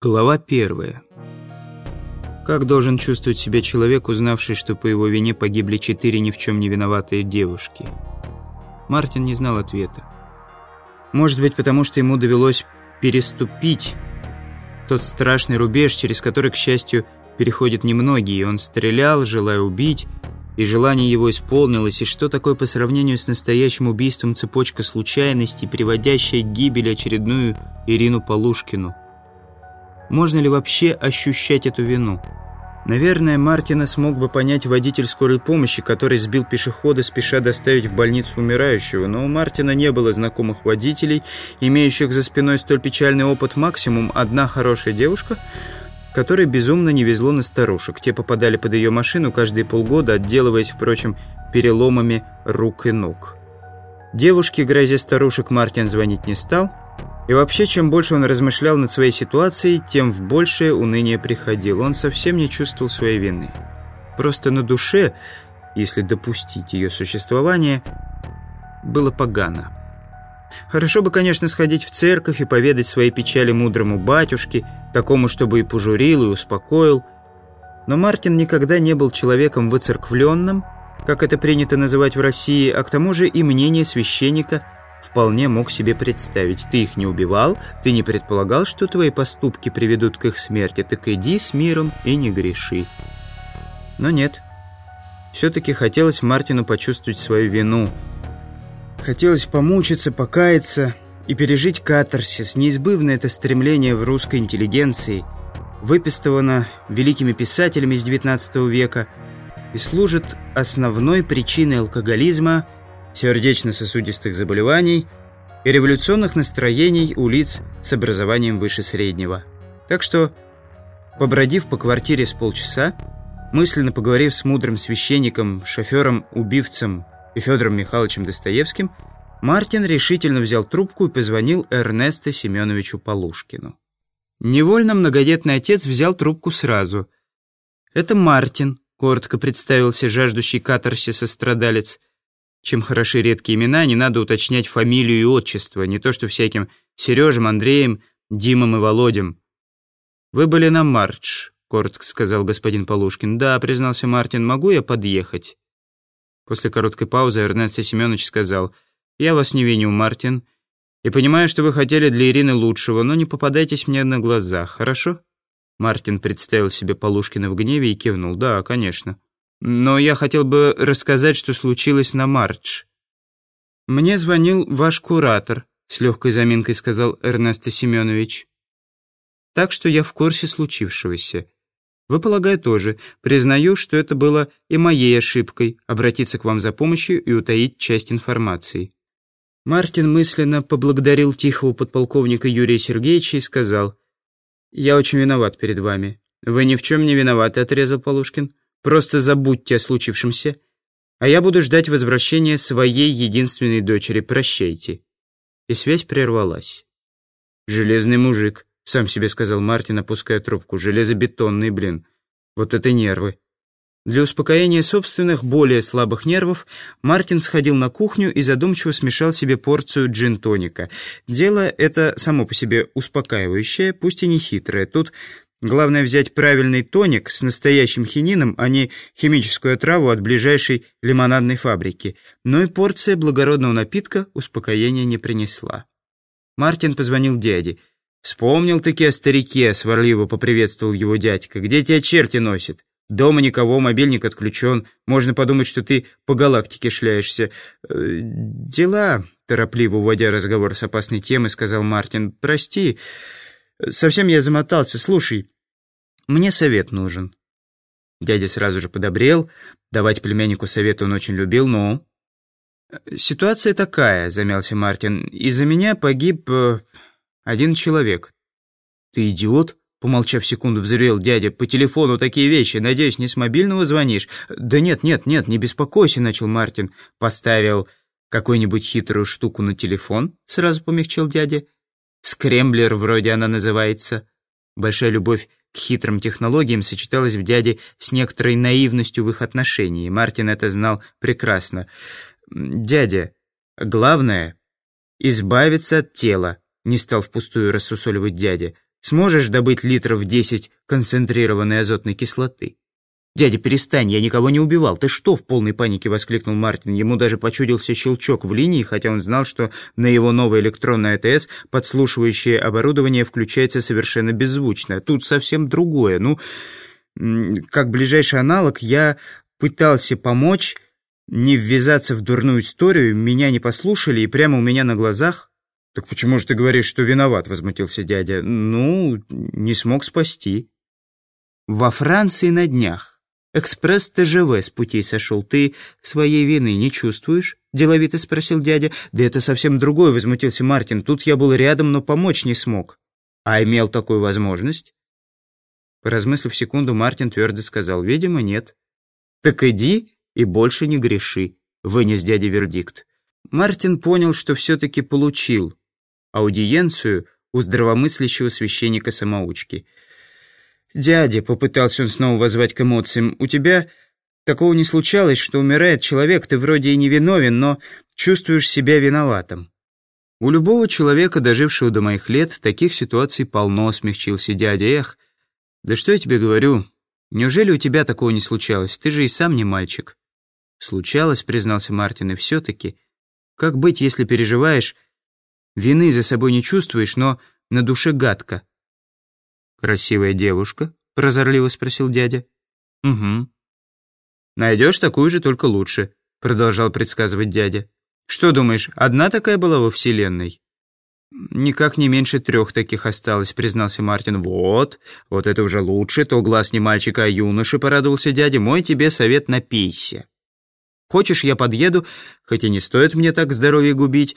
Глава первая. Как должен чувствовать себя человек, узнавший, что по его вине погибли четыре ни в чем не виноватые девушки? Мартин не знал ответа. Может быть, потому что ему довелось переступить тот страшный рубеж, через который, к счастью, переходят немногие. Он стрелял, желая убить, и желание его исполнилось, и что такое по сравнению с настоящим убийством цепочка случайностей, приводящая к гибели очередную Ирину Полушкину? Можно ли вообще ощущать эту вину? Наверное, Мартина смог бы понять водитель скорой помощи, который сбил пешехода, спеша доставить в больницу умирающего, но у Мартина не было знакомых водителей, имеющих за спиной столь печальный опыт максимум одна хорошая девушка, которой безумно не везло на старушек. Те попадали под ее машину каждые полгода, отделываясь, впрочем, переломами рук и ног. Девушке, грозя старушек, Мартин звонить не стал – и вообще, чем больше он размышлял над своей ситуацией, тем в большее уныние приходил. Он совсем не чувствовал своей вины. Просто на душе, если допустить ее существование, было погано. Хорошо бы, конечно, сходить в церковь и поведать свои печали мудрому батюшке, такому, чтобы и пожурил, и успокоил. Но Мартин никогда не был человеком выцерквленным, как это принято называть в России, а к тому же и мнение священника – вполне мог себе представить. Ты их не убивал, ты не предполагал, что твои поступки приведут к их смерти, так иди с миром и не греши. Но нет. Все-таки хотелось Мартину почувствовать свою вину. Хотелось помучиться, покаяться и пережить катарсис. Неизбывно это стремление в русской интеллигенции, выпистовано великими писателями с XIX века и служит основной причиной алкоголизма – сердечно-сосудистых заболеваний и революционных настроений у лиц с образованием выше среднего. Так что, побродив по квартире с полчаса, мысленно поговорив с мудрым священником, шофером-убивцем и Федором Михайловичем Достоевским, Мартин решительно взял трубку и позвонил Эрнесту Семеновичу Полушкину. Невольно многодетный отец взял трубку сразу. «Это Мартин», — коротко представился жаждущий катарсиса страдалец. Чем хороши редкие имена, не надо уточнять фамилию и отчество, не то что всяким Сережем, Андреем, Димом и Володем. «Вы были на Мардж», — коротко сказал господин Полушкин. «Да», — признался Мартин, — «могу я подъехать?» После короткой паузы Эрнест Семенович сказал, «Я вас не виню, Мартин, и понимаю, что вы хотели для Ирины лучшего, но не попадайтесь мне на глаза, хорошо?» Мартин представил себе Полушкина в гневе и кивнул. «Да, конечно». Но я хотел бы рассказать, что случилось на Мардж. Мне звонил ваш куратор, с легкой заминкой сказал Эрнест Семенович. Так что я в курсе случившегося. Вы, полагаю, тоже. Признаю, что это было и моей ошибкой обратиться к вам за помощью и утаить часть информации. Мартин мысленно поблагодарил тихого подполковника Юрия Сергеевича и сказал, «Я очень виноват перед вами». «Вы ни в чем не виноваты», — отрезал Полушкин. Просто забудьте о случившемся, а я буду ждать возвращения своей единственной дочери. Прощайте». И связь прервалась. «Железный мужик», — сам себе сказал Мартин, опуская трубку. «Железобетонный, блин. Вот это нервы». Для успокоения собственных, более слабых нервов, Мартин сходил на кухню и задумчиво смешал себе порцию джин-тоника. Дело это само по себе успокаивающее, пусть и не хитрое. Тут Главное взять правильный тоник с настоящим хинином, а не химическую отраву от ближайшей лимонадной фабрики. Но и порция благородного напитка успокоения не принесла. Мартин позвонил дяде. «Вспомнил-таки о старике», — сварливо поприветствовал его дядька. «Где тебя черти носит? Дома никого, мобильник отключен. Можно подумать, что ты по галактике шляешься». «Э, «Дела», — торопливо уводя разговор с опасной темы, сказал Мартин. «Прости». Совсем я замотался. Слушай, мне совет нужен». Дядя сразу же подобрел. Давать племяннику совет он очень любил, но... «Ситуация такая», — замялся Мартин. «Из-за меня погиб э, один человек». «Ты идиот?» — помолчав секунду, взревел дядя. «По телефону такие вещи. Надеюсь, не с мобильного звонишь?» «Да нет, нет, нет, не беспокойся», — начал Мартин. Поставил какую-нибудь хитрую штуку на телефон, сразу помягчил дядя. Скремблер вроде она называется. Большая любовь к хитрым технологиям сочеталась в дяде с некоторой наивностью в их отношении. Мартин это знал прекрасно. «Дядя, главное — избавиться от тела», — не стал впустую рассусоливать дядя. Сможешь добыть литров 10 концентрированной азотной кислоты? «Дядя, перестань, я никого не убивал. Ты что?» — в полной панике воскликнул Мартин. Ему даже почудился щелчок в линии, хотя он знал, что на его новой электронной АТС подслушивающее оборудование включается совершенно беззвучно. Тут совсем другое. Ну, как ближайший аналог, я пытался помочь не ввязаться в дурную историю, меня не послушали и прямо у меня на глазах... «Так почему же ты говоришь, что виноват?» — возмутился дядя. «Ну, не смог спасти». Во Франции на днях экспресс ТЖВ с путей сошел. Ты своей вины не чувствуешь?» — деловито спросил дядя. «Да это совсем другое», — возмутился Мартин. «Тут я был рядом, но помочь не смог». «А имел такую возможность?» Поразмыслив секунду, Мартин твердо сказал. «Видимо, нет». «Так иди и больше не греши», — вынес дядя вердикт. Мартин понял, что все-таки получил аудиенцию у здравомыслящего священника-самоучки. «Дядя», — попытался он снова возвать к эмоциям, — «у тебя такого не случалось, что умирает человек, ты вроде и не виновен, но чувствуешь себя виноватым». «У любого человека, дожившего до моих лет, таких ситуаций полно», — смягчился дядя. «Эх, да что я тебе говорю, неужели у тебя такого не случалось? Ты же и сам не мальчик». «Случалось», — признался Мартин, — «и все-таки. Как быть, если переживаешь, вины за собой не чувствуешь, но на душе гадко?» «Красивая девушка?» — прозорливо спросил дядя. «Угу». «Найдешь такую же, только лучше», — продолжал предсказывать дядя. «Что думаешь, одна такая была во Вселенной?» «Никак не меньше трех таких осталось», — признался Мартин. «Вот, вот это уже лучше, то глаз не мальчика, а юноши», — порадовался дядя. «Мой тебе совет напейся». Хочешь, я подъеду, хоть и не стоит мне так здоровье губить,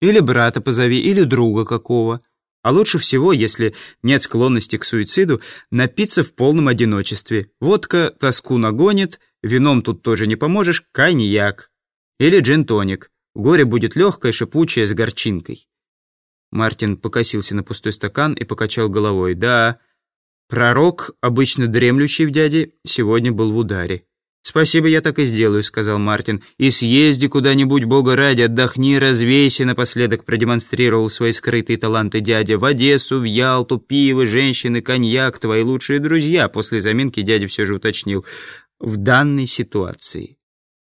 или брата позови, или друга какого. А лучше всего, если нет склонности к суициду, напиться в полном одиночестве. Водка тоску нагонит, вином тут тоже не поможешь, коньяк. Или джин-тоник. Горе будет легкое, шипучее, с горчинкой. Мартин покосился на пустой стакан и покачал головой. Да, пророк, обычно дремлющий в дяде, сегодня был в ударе. «Спасибо, я так и сделаю», — сказал Мартин. «И съезди куда-нибудь, бога ради, отдохни, развейся», — напоследок продемонстрировал свои скрытые таланты дядя. «В Одессу, в Ялту, пиво, женщины, коньяк, твои лучшие друзья», — после заминки дядя все же уточнил. «В данной ситуации».